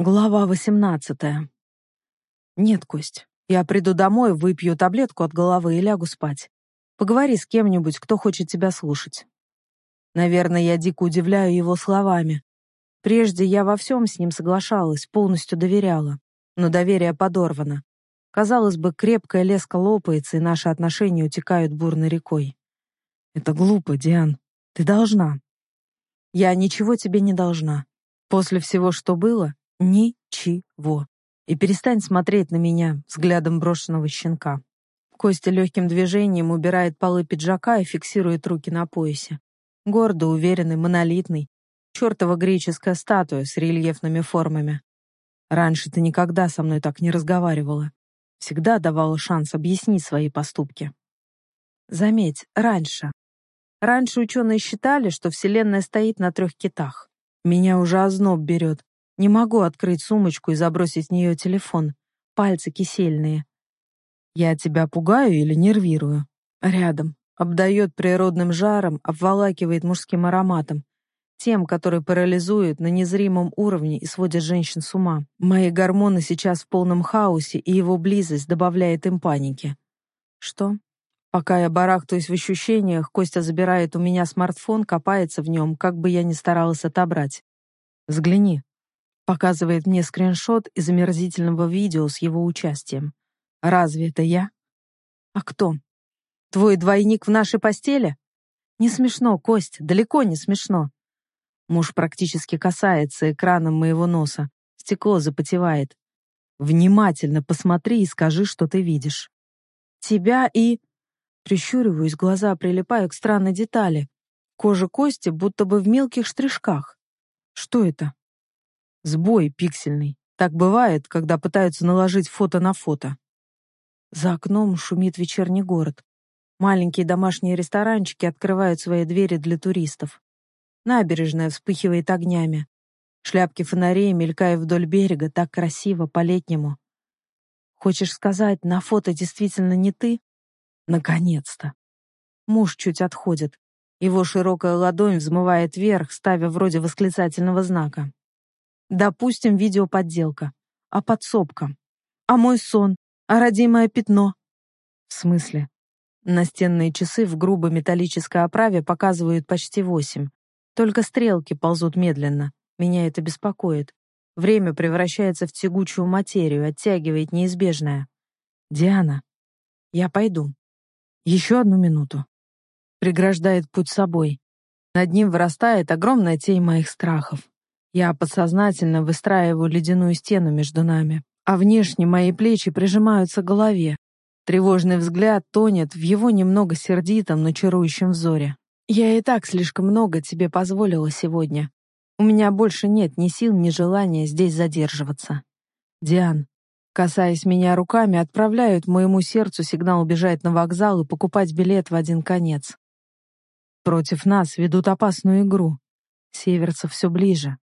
Глава 18. Нет, Кость, я приду домой, выпью таблетку от головы и лягу спать. Поговори с кем-нибудь, кто хочет тебя слушать. Наверное, я дико удивляю его словами. Прежде я во всем с ним соглашалась, полностью доверяла. Но доверие подорвано. Казалось бы, крепкая леска лопается, и наши отношения утекают бурной рекой. Это глупо, Диан. Ты должна. Я ничего тебе не должна. После всего, что было, Ничего. И перестань смотреть на меня взглядом брошенного щенка. Костя легким движением убирает полы пиджака и фиксирует руки на поясе. Гордо, уверенный, монолитный. Чертова греческая статуя с рельефными формами. Раньше ты никогда со мной так не разговаривала. Всегда давала шанс объяснить свои поступки. Заметь, раньше. Раньше ученые считали, что Вселенная стоит на трех китах. Меня уже озноб берет. Не могу открыть сумочку и забросить в нее телефон. Пальцы кисельные. Я тебя пугаю или нервирую? Рядом. Обдает природным жаром, обволакивает мужским ароматом. Тем, который парализует на незримом уровне и сводит женщин с ума. Мои гормоны сейчас в полном хаосе, и его близость добавляет им паники. Что? Пока я барахтаюсь в ощущениях, Костя забирает у меня смартфон, копается в нем, как бы я ни старалась отобрать. Взгляни. Показывает мне скриншот из омерзительного видео с его участием. Разве это я? А кто? Твой двойник в нашей постели? Не смешно, Кость, далеко не смешно. Муж практически касается экраном моего носа. Стекло запотевает. Внимательно посмотри и скажи, что ты видишь. Тебя и... Прищуриваюсь, глаза прилипаю к странной детали. Кожа Кости будто бы в мелких штришках. Что это? Сбой пиксельный. Так бывает, когда пытаются наложить фото на фото. За окном шумит вечерний город. Маленькие домашние ресторанчики открывают свои двери для туристов. Набережная вспыхивает огнями. Шляпки фонарей мелькают вдоль берега, так красиво, по-летнему. Хочешь сказать, на фото действительно не ты? Наконец-то. Муж чуть отходит. Его широкая ладонь взмывает вверх, ставя вроде восклицательного знака. Допустим, видеоподделка. А подсобка? А мой сон? А родимое пятно? В смысле? Настенные часы в грубой металлической оправе показывают почти восемь. Только стрелки ползут медленно. Меня это беспокоит. Время превращается в тягучую материю, оттягивает неизбежное. Диана, я пойду. Еще одну минуту. Преграждает путь собой. Над ним вырастает огромная тень моих страхов. Я подсознательно выстраиваю ледяную стену между нами, а внешне мои плечи прижимаются к голове. Тревожный взгляд тонет в его немного сердитом, но чарующем взоре. «Я и так слишком много тебе позволила сегодня. У меня больше нет ни сил, ни желания здесь задерживаться. Диан, касаясь меня руками, отправляют моему сердцу сигнал убежать на вокзал и покупать билет в один конец. Против нас ведут опасную игру. Северцев все ближе.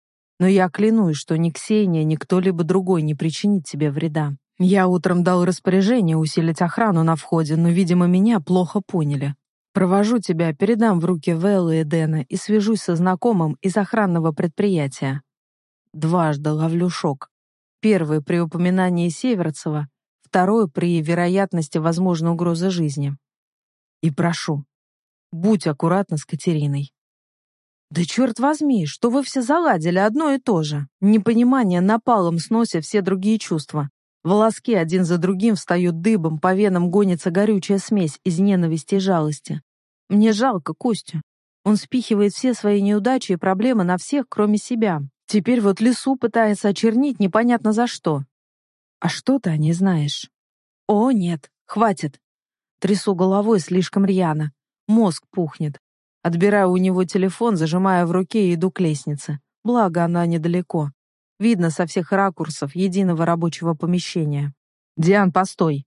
Но я клянусь, что ни Ксения, ни кто-либо другой не причинит тебе вреда. Я утром дал распоряжение усилить охрану на входе, но, видимо, меня плохо поняли. Провожу тебя, передам в руки Вэлла и Дэна и свяжусь со знакомым из охранного предприятия. Дважды ловлю шок. Первый при упоминании Северцева, второй при вероятности возможной угрозы жизни. И прошу, будь аккуратна с Катериной. «Да черт возьми, что вы все заладили одно и то же!» Непонимание напалом снося все другие чувства. Волоски один за другим встают дыбом, по венам гонится горючая смесь из ненависти и жалости. Мне жалко Костю. Он спихивает все свои неудачи и проблемы на всех, кроме себя. Теперь вот лесу пытается очернить непонятно за что. А что ты о ней знаешь? О, нет, хватит. Трясу головой слишком рьяно. Мозг пухнет. Отбираю у него телефон, зажимая в руке и иду к лестнице. Благо, она недалеко. Видно со всех ракурсов единого рабочего помещения. «Диан, постой!»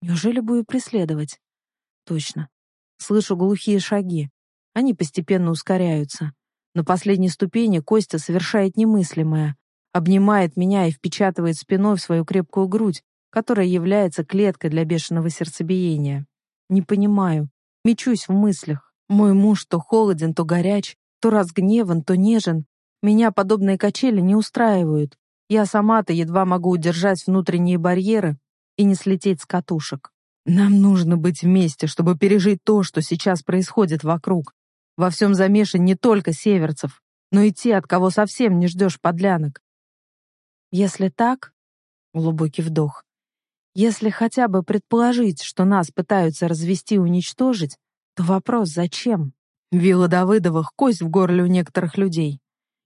Неужели буду преследовать? Точно. Слышу глухие шаги. Они постепенно ускоряются. На последней ступени Костя совершает немыслимое. Обнимает меня и впечатывает спиной в свою крепкую грудь, которая является клеткой для бешеного сердцебиения. Не понимаю. Мечусь в мыслях. Мой муж то холоден, то горяч, то разгневан, то нежен. Меня подобные качели не устраивают. Я сама-то едва могу удержать внутренние барьеры и не слететь с катушек. Нам нужно быть вместе, чтобы пережить то, что сейчас происходит вокруг. Во всем замешан не только северцев, но и те, от кого совсем не ждешь подлянок. Если так, глубокий вдох, если хотя бы предположить, что нас пытаются развести и уничтожить, то вопрос зачем? Вилла Давыдовых — кость в горле у некоторых людей.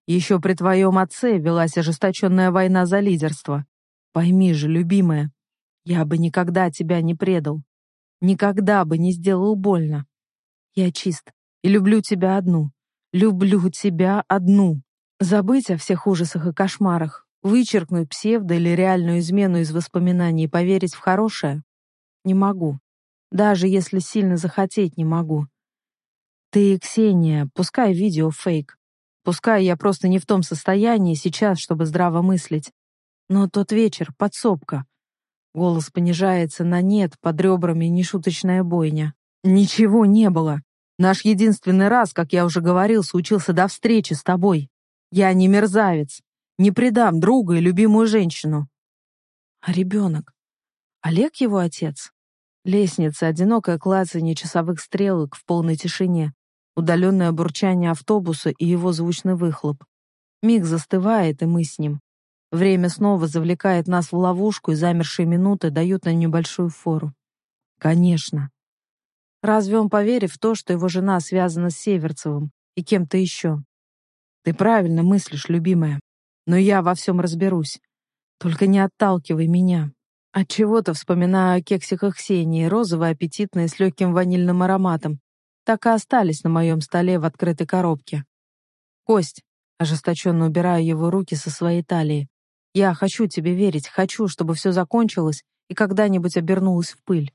Еще при твоем отце велась ожесточенная война за лидерство. Пойми же, любимая, я бы никогда тебя не предал. Никогда бы не сделал больно. Я чист и люблю тебя одну. Люблю тебя одну. Забыть о всех ужасах и кошмарах, Вычеркнуть псевдо или реальную измену из воспоминаний и поверить в хорошее? Не могу. Даже если сильно захотеть, не могу. Ты, Ксения, пускай видео фейк. Пускай я просто не в том состоянии сейчас, чтобы здраво мыслить. Но тот вечер — подсобка. Голос понижается на «нет», под ребрами нешуточная бойня. Ничего не было. Наш единственный раз, как я уже говорил, случился до встречи с тобой. Я не мерзавец. Не предам друга и любимую женщину. А ребенок? Олег его отец? Лестница, одинокое клацанье часовых стрелок в полной тишине, удаленное бурчание автобуса и его звучный выхлоп. Миг застывает, и мы с ним. Время снова завлекает нас в ловушку, и замершие минуты дают на небольшую фору. Конечно. Разве он поверит в то, что его жена связана с Северцевым и кем-то еще? Ты правильно мыслишь, любимая. Но я во всем разберусь. Только не отталкивай меня. От чего то вспоминаю о кексиках Ксении, розовые, аппетитные, с легким ванильным ароматом. Так и остались на моем столе в открытой коробке. Кость, ожесточенно убираю его руки со своей талии. Я хочу тебе верить, хочу, чтобы все закончилось и когда-нибудь обернулось в пыль.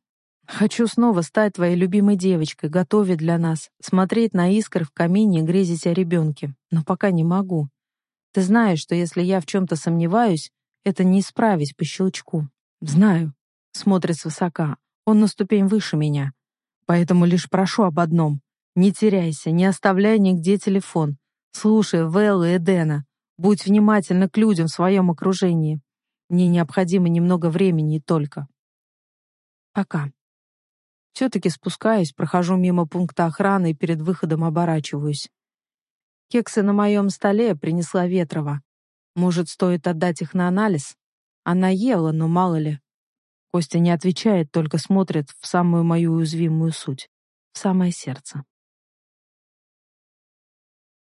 Хочу снова стать твоей любимой девочкой, готовить для нас, смотреть на искры в камине и грезить о ребенке. Но пока не могу. Ты знаешь, что если я в чем-то сомневаюсь, это не исправить по щелчку. Знаю. Смотрит свысока. Он на ступень выше меня. Поэтому лишь прошу об одном. Не теряйся, не оставляй нигде телефон. Слушай Вэлла и Дэна. Будь внимательна к людям в своем окружении. Мне необходимо немного времени и только. Пока. Все-таки спускаюсь, прохожу мимо пункта охраны и перед выходом оборачиваюсь. Кексы на моем столе принесла Ветрова. Может, стоит отдать их на анализ? Она ела, но мало ли. Костя не отвечает, только смотрит в самую мою уязвимую суть, в самое сердце.